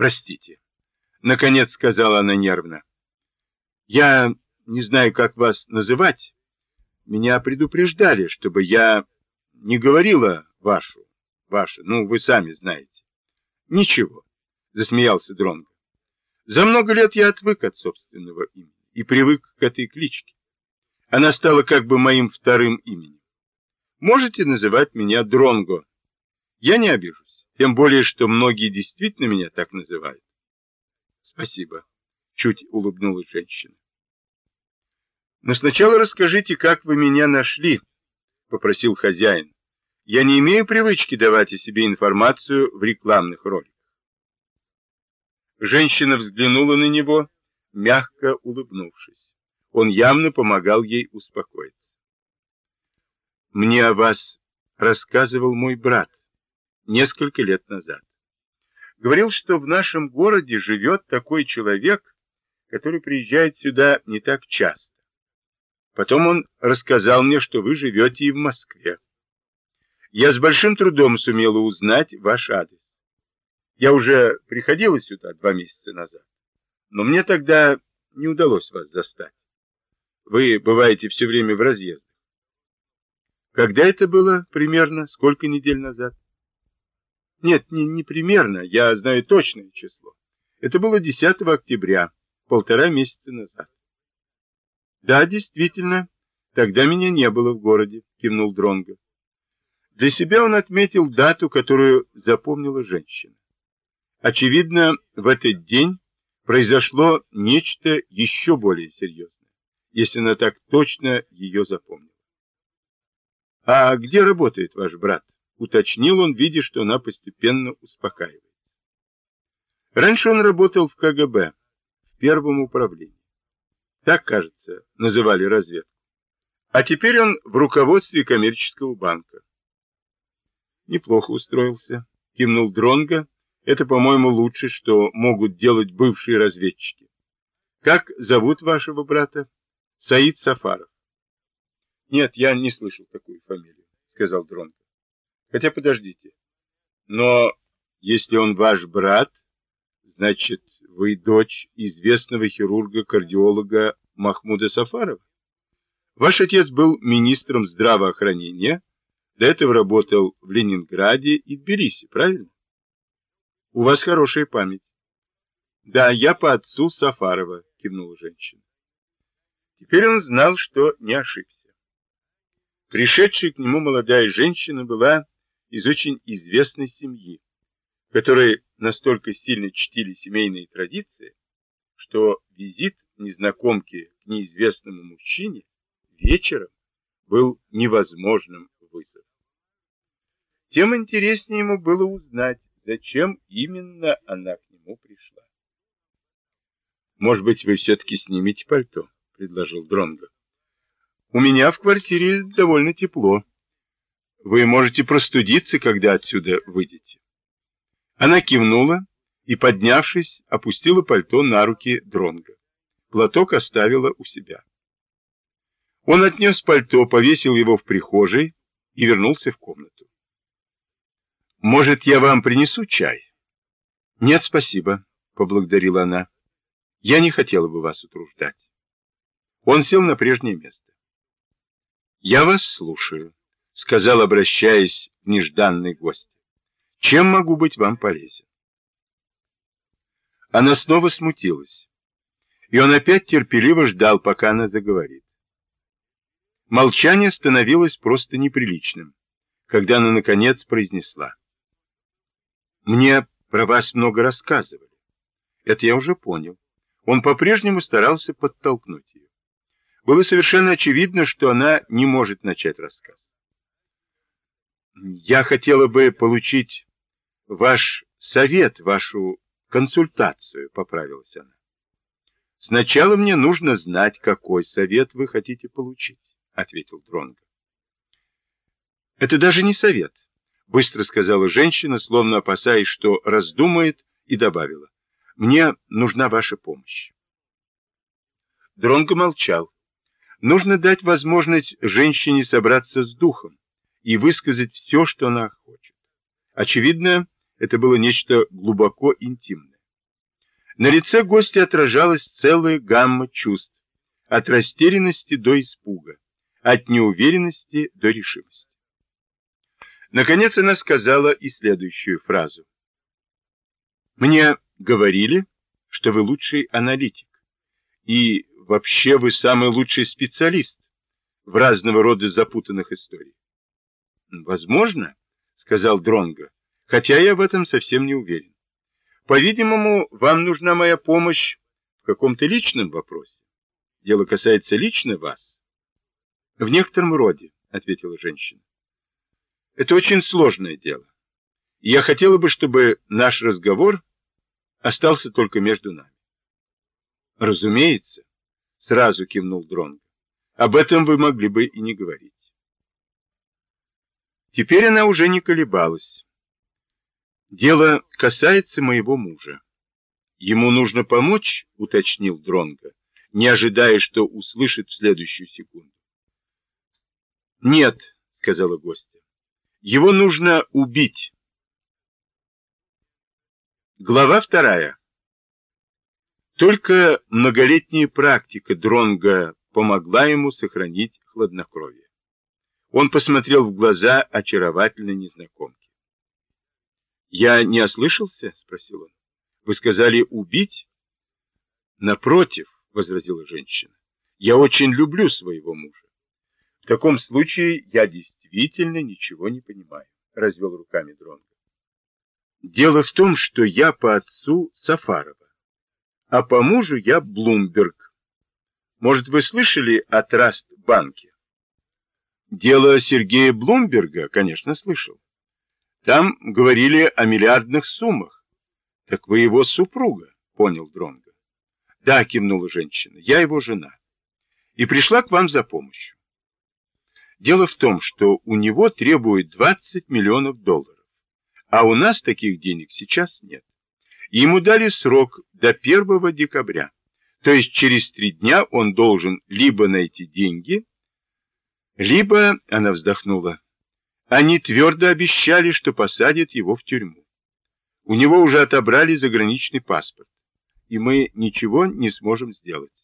Простите. Наконец сказала она нервно. Я не знаю, как вас называть. Меня предупреждали, чтобы я не говорила вашу, вашу, ну, вы сами знаете. Ничего, засмеялся Дронго. За много лет я отвык от собственного имени и привык к этой кличке. Она стала как бы моим вторым именем. Можете называть меня Дронго. Я не обижусь, тем более, что многие действительно меня так называют. Спасибо, чуть улыбнулась женщина. Но сначала расскажите, как вы меня нашли, попросил хозяин. Я не имею привычки давать о себе информацию в рекламных роликах. Женщина взглянула на него, мягко улыбнувшись. Он явно помогал ей успокоиться. Мне о вас рассказывал мой брат несколько лет назад. Говорил, что в нашем городе живет такой человек, который приезжает сюда не так часто. Потом он рассказал мне, что вы живете и в Москве. Я с большим трудом сумела узнать ваш адрес. Я уже приходила сюда два месяца назад, но мне тогда не удалось вас застать. Вы бываете все время в разъездах. Когда это было примерно? Сколько недель назад? Нет, не, не примерно, я знаю точное число. Это было 10 октября, полтора месяца назад. Да, действительно, тогда меня не было в городе, кивнул Дронго. Для себя он отметил дату, которую запомнила женщина. Очевидно, в этот день произошло нечто еще более серьезное, если она так точно ее запомнила. «А где работает ваш брат?» — уточнил он, видя, что она постепенно успокаивается. Раньше он работал в КГБ, в первом управлении. Так, кажется, называли разведку. А теперь он в руководстве коммерческого банка. Неплохо устроился, кивнул Дронга. Это, по-моему, лучше, что могут делать бывшие разведчики. Как зовут вашего брата? Саид Сафаров. Нет, я не слышал такую фамилию, сказал Дронго. Хотя подождите. Но если он ваш брат, значит, вы дочь известного хирурга-кардиолога Махмуда Сафарова? Ваш отец был министром здравоохранения, до этого работал в Ленинграде и Тбилиси, правильно? У вас хорошая память. Да, я по отцу Сафарова, кивнула женщина. Теперь он знал, что не ошибся. Пришедшая к нему молодая женщина была из очень известной семьи, которой настолько сильно чтили семейные традиции, что визит незнакомки к неизвестному мужчине вечером был невозможным вызовом. Тем интереснее ему было узнать, зачем именно она к нему пришла. «Может быть, вы все-таки снимете пальто?» — предложил Дронго. У меня в квартире довольно тепло. Вы можете простудиться, когда отсюда выйдете. Она кивнула и, поднявшись, опустила пальто на руки Дронга. Платок оставила у себя. Он отнес пальто, повесил его в прихожей и вернулся в комнату. «Может, я вам принесу чай?» «Нет, спасибо», — поблагодарила она. «Я не хотела бы вас утруждать». Он сел на прежнее место. «Я вас слушаю», — сказал, обращаясь к нежданной гости. «Чем могу быть вам полезен?» Она снова смутилась, и он опять терпеливо ждал, пока она заговорит. Молчание становилось просто неприличным, когда она, наконец, произнесла. «Мне про вас много рассказывали. Это я уже понял». Он по-прежнему старался подтолкнуть ее. Было совершенно очевидно, что она не может начать рассказ. «Я хотела бы получить ваш совет, вашу консультацию», — поправилась она. «Сначала мне нужно знать, какой совет вы хотите получить», — ответил Дронго. «Это даже не совет», — быстро сказала женщина, словно опасаясь, что раздумает, и добавила. «Мне нужна ваша помощь». Дронго молчал. Нужно дать возможность женщине собраться с духом и высказать все, что она хочет. Очевидно, это было нечто глубоко интимное. На лице гостя отражалась целая гамма чувств, от растерянности до испуга, от неуверенности до решимости. Наконец она сказала и следующую фразу. «Мне говорили, что вы лучший аналитик, и вообще вы самый лучший специалист в разного рода запутанных историях». «Возможно», — сказал Дронго, хотя я в этом совсем не уверен. По-видимому, вам нужна моя помощь в каком-то личном вопросе. Дело касается лично вас. В некотором роде, ответила женщина. Это очень сложное дело. Я хотела бы, чтобы наш разговор остался только между нами. Разумеется, сразу кивнул Дронго. Об этом вы могли бы и не говорить. Теперь она уже не колебалась. Дело касается моего мужа. Ему нужно помочь, уточнил Дронго, не ожидая, что услышит в следующую секунду. Нет, сказала гостья. Его нужно убить. Глава вторая. Только многолетняя практика Дронга помогла ему сохранить хладнокровие. Он посмотрел в глаза очаровательной незнакомки. Я не ослышался? Спросил он. Вы сказали убить? Напротив, возразила женщина. Я очень люблю своего мужа. В таком случае я действительно ничего не понимаю, развел руками Дронго. Дело в том, что я по отцу Сафарова, а по мужу я Блумберг. Может, вы слышали о Траст-банке? Дело Сергея Блумберга, конечно, слышал. Там говорили о миллиардных суммах. Так вы его супруга, понял Дронго. Да, кивнула женщина, я его жена. И пришла к вам за помощью. Дело в том, что у него требует 20 миллионов долларов, а у нас таких денег сейчас нет. Ему дали срок до 1 декабря, то есть через три дня он должен либо найти деньги, либо, она вздохнула, они твердо обещали, что посадят его в тюрьму. У него уже отобрали заграничный паспорт, и мы ничего не сможем сделать.